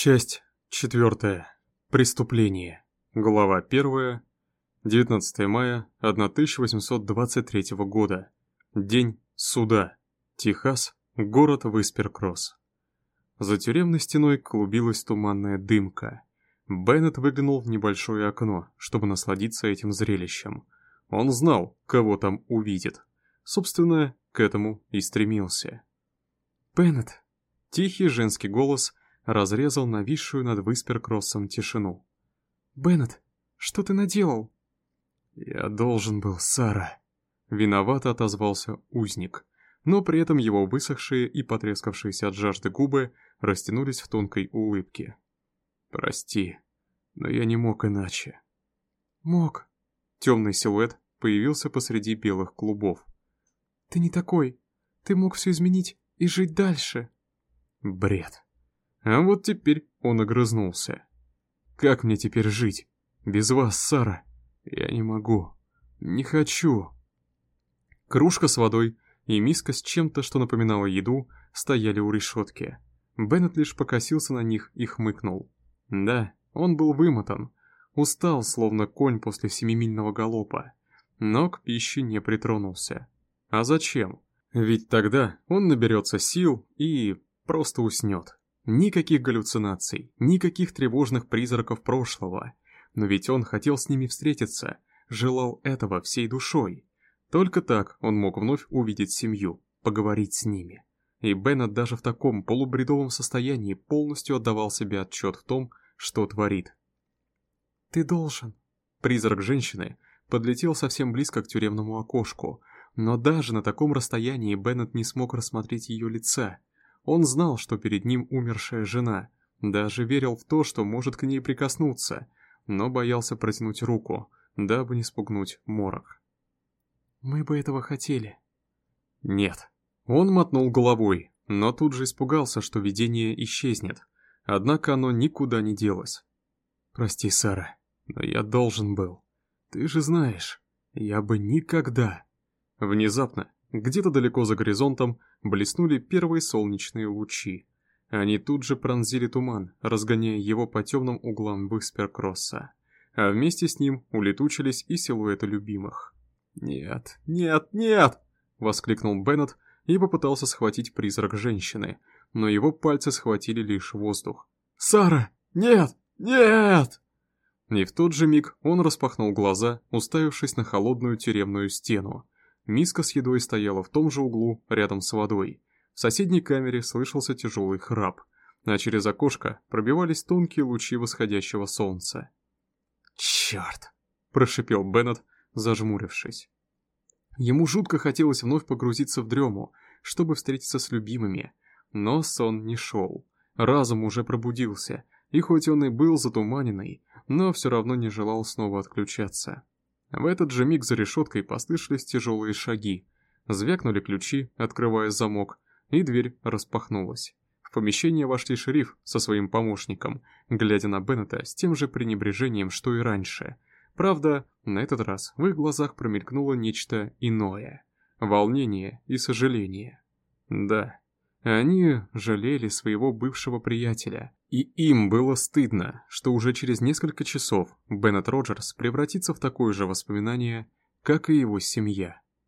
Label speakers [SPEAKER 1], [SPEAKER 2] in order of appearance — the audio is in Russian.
[SPEAKER 1] Часть четвертая. Преступление. Глава первая. 19 мая 1823 года. День суда. Техас. Город Висперкросс. За тюремной стеной клубилась туманная дымка. Беннет выглянул в небольшое окно, чтобы насладиться этим зрелищем. Он знал, кого там увидит. Собственно, к этому и стремился. «Беннет!» Тихий женский голос разрезал нависшую над Висперкроссом тишину. «Беннет, что ты наделал?» «Я должен был, Сара», — виновато отозвался узник, но при этом его высохшие и потрескавшиеся от жажды губы растянулись в тонкой улыбке. «Прости, но я не мог иначе».
[SPEAKER 2] «Мог».
[SPEAKER 1] Темный силуэт появился посреди белых клубов.
[SPEAKER 2] «Ты не такой. Ты мог все изменить и жить дальше».
[SPEAKER 1] Бред. А вот теперь он огрызнулся. «Как мне теперь жить? Без вас, Сара? Я не могу. Не хочу». Кружка с водой и миска с чем-то, что напоминало еду, стояли у решетки. Беннет лишь покосился на них и хмыкнул. Да, он был вымотан, устал, словно конь после семимильного галопа, но к пище не притронулся. А зачем? Ведь тогда он наберется сил и просто уснет. Никаких галлюцинаций, никаких тревожных призраков прошлого. Но ведь он хотел с ними встретиться, желал этого всей душой. Только так он мог вновь увидеть семью, поговорить с ними. И Беннет даже в таком полубредовом состоянии полностью отдавал себе отчет в том, что творит.
[SPEAKER 2] «Ты должен».
[SPEAKER 1] Призрак женщины подлетел совсем близко к тюремному окошку, но даже на таком расстоянии Беннет не смог рассмотреть ее лица, он знал, что перед ним умершая жена, даже верил в то, что может к ней прикоснуться, но боялся протянуть руку, дабы не спугнуть морок.
[SPEAKER 2] «Мы бы этого хотели».
[SPEAKER 1] «Нет». Он мотнул головой, но тут же испугался, что видение исчезнет. Однако оно никуда не делось. «Прости, Сара, но я должен был. Ты же знаешь, я бы никогда...» Внезапно где-то далеко за горизонтом блеснули первые солнечные лучи. Они тут же пронзили туман, разгоняя его по темным углам Бысперкросса. А вместе с ним улетучились и силуэты любимых. «Нет, нет, нет!» — воскликнул Беннет и попытался схватить призрак женщины, но его пальцы схватили лишь воздух. «Сара! Нет! Нет!» И в тот же миг он распахнул глаза, уставившись на холодную тюремную стену. Миска с едой стояла в том же углу, рядом с водой. В соседней камере слышался тяжелый храп, а через окошко пробивались тонкие лучи восходящего солнца. «Черт!» – прошипел Беннет, зажмурившись. Ему жутко хотелось вновь погрузиться в дрему, чтобы встретиться с любимыми, но сон не шел. Разум уже пробудился, и хоть он и был затуманенный, но все равно не желал снова отключаться. В этот же миг за решеткой послышались тяжелые шаги. Звякнули ключи, открывая замок, и дверь распахнулась. В помещение вошли шериф со своим помощником, глядя на Беннета с тем же пренебрежением, что и раньше. Правда, на этот раз в их глазах промелькнуло нечто иное. Волнение и сожаление. Да, они жалели своего бывшего приятеля, и им было стыдно, что уже через несколько часов Беннет Роджерс превратится в такое же воспоминание, как и его семья.